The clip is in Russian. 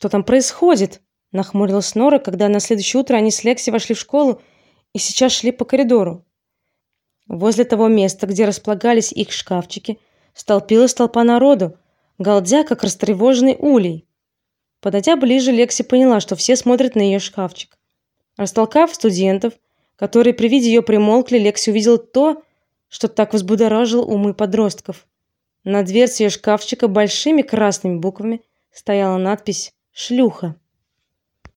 Что там происходит? нахмурилась Нора, когда на следующее утро они с Лекси вошли в школу и сейчас шли по коридору. Возле того места, где располагались их шкафчики, столпилась толпа народу, галдя как растревоженный улей. Подойдя ближе, Лекси поняла, что все смотрят на ее шкафчик. Растолкав студентов, которые при виде ее примолкли, Лекси увидела то, что так взбудоражило умы подростков. На дверце ее шкафчика большими красными буквами стояла надпись: "Шлюха".